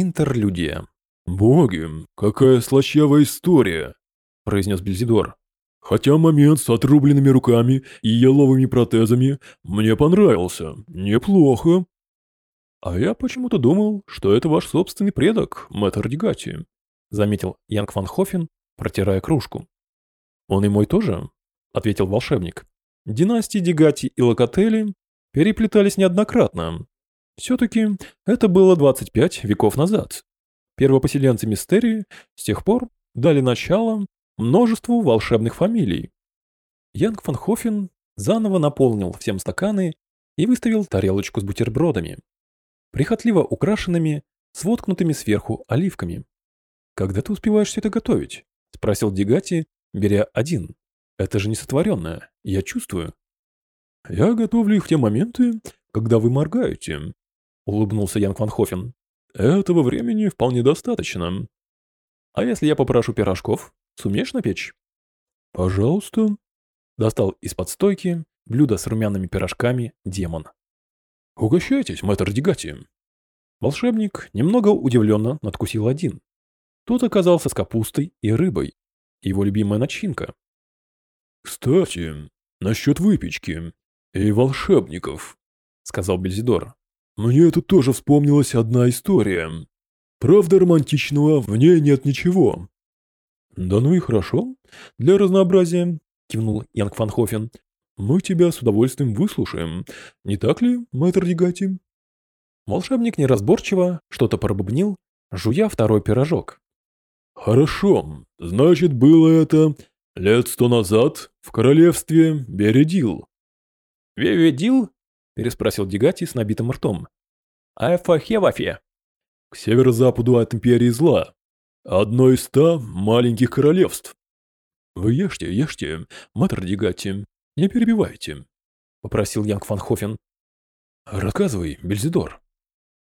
Интерлюдия. «Боги, какая слащавая история!» – произнес Бельзидор. «Хотя момент с отрубленными руками и еловыми протезами мне понравился. Неплохо». «А я почему-то думал, что это ваш собственный предок, мэтр Дегати», – заметил Янг Ван Хофен, протирая кружку. «Он и мой тоже», – ответил волшебник. «Династии Дегати и Локотели переплетались неоднократно. Все-таки это было 25 веков назад. Первопоселенцы Мистерии с тех пор дали начало множеству волшебных фамилий. Янг фон Хофен заново наполнил всем стаканы и выставил тарелочку с бутербродами, прихотливо украшенными с воткнутыми сверху оливками. «Когда ты успеваешь все это готовить?» – спросил Дегати, беря один. «Это же не сотворенное, я чувствую». «Я готовлю их в те моменты, когда вы моргаете», – улыбнулся Янг Ван Хофен. «Этого времени вполне достаточно». «А если я попрошу пирожков, сумеешь напечь?» «Пожалуйста», – достал из-под стойки блюдо с румяными пирожками демон. «Угощайтесь, мэтр Дегати». Волшебник немного удивленно надкусил один. Тот оказался с капустой и рыбой, его любимая начинка. «Кстати, насчет выпечки и волшебников», — сказал Бельзидор. «Мне тут тоже вспомнилась одна история. Правда, романтичного в ней нет ничего». «Да ну и хорошо. Для разнообразия», — кивнул Янг Фанхофен. «Мы тебя с удовольствием выслушаем. Не так ли, мэтр Дегати?» Волшебник неразборчиво что-то пробубнил, жуя второй пирожок. «Хорошо. Значит, было это лет сто назад в королевстве Бередил». «Веведил?» – переспросил Дегати с набитым ртом. «Айфахевафе». «К северо-западу от Империи Зла. Одно из ста маленьких королевств». «Вы ешьте, ешьте, мэтр Дегати, не перебивайте», – попросил Янг Фанхофен. «Рассказывай, Бельзидор».